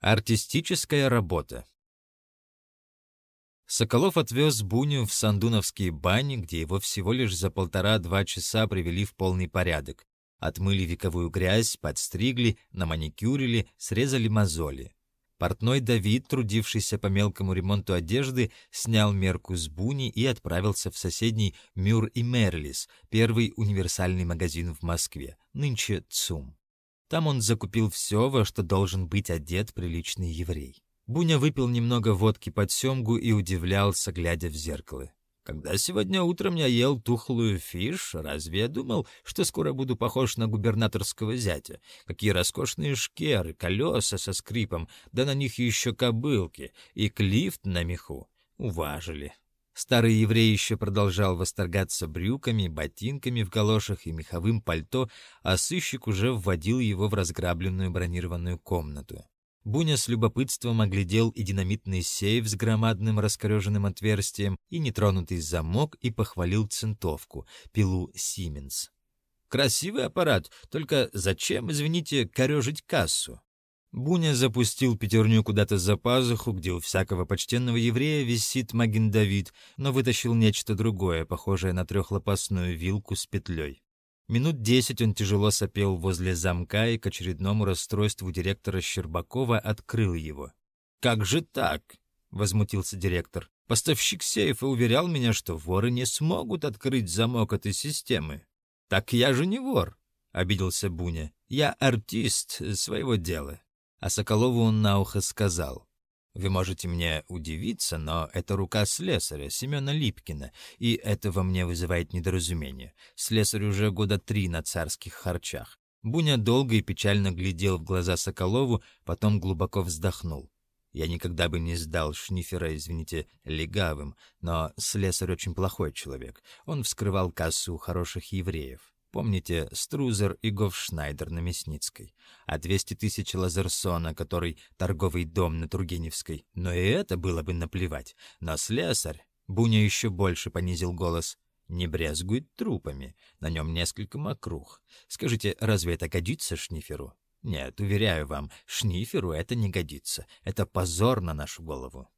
Артистическая работа. Соколов отвез Буню в Сандуновские бани, где его всего лишь за полтора-два часа привели в полный порядок. Отмыли вековую грязь, подстригли, наманикюрили, срезали мозоли. Портной Давид, трудившийся по мелкому ремонту одежды, снял мерку с Буни и отправился в соседний Мюр и Мерлис, первый универсальный магазин в Москве, нынче ЦУМ. Там он закупил все, во что должен быть одет приличный еврей. Буня выпил немного водки под семгу и удивлялся, глядя в зеркало. Когда сегодня утром я ел тухлую фиш, разве я думал, что скоро буду похож на губернаторского зятя? Какие роскошные шкеры, колеса со скрипом, да на них еще кобылки и клифт на меху. Уважили. Старый еврей еще продолжал восторгаться брюками, ботинками в галошах и меховым пальто, а сыщик уже вводил его в разграбленную бронированную комнату. Буня с любопытством оглядел и динамитный сейф с громадным раскореженным отверстием, и нетронутый замок, и похвалил центовку, пилу «Сименс». «Красивый аппарат, только зачем, извините, корежить кассу?» Буня запустил пятерню куда-то за пазуху, где у всякого почтенного еврея висит маген-давид, но вытащил нечто другое, похожее на трехлопастную вилку с петлей. Минут десять он тяжело сопел возле замка и к очередному расстройству директора Щербакова открыл его. «Как же так?» — возмутился директор. «Поставщик сейфа уверял меня, что воры не смогут открыть замок этой системы». «Так я же не вор», — обиделся Буня. «Я артист своего дела». А Соколову он на ухо сказал. «Вы можете мне удивиться, но это рука слесаря, Семена Липкина, и это во мне вызывает недоразумение. Слесарь уже года три на царских харчах». Буня долго и печально глядел в глаза Соколову, потом глубоко вздохнул. Я никогда бы не сдал Шнифера, извините, легавым, но слесарь очень плохой человек. Он вскрывал кассу у хороших евреев. Помните Струзер и Гофшнайдер на Мясницкой? А 200 тысяч Лазерсона, который торговый дом на Тургеневской? Но и это было бы наплевать. Но слесарь... Буня еще больше понизил голос. Не брезгует трупами. На нем несколько мокрух. Скажите, разве это годится Шниферу? Нет, уверяю вам, Шниферу это не годится. Это позор на нашу голову.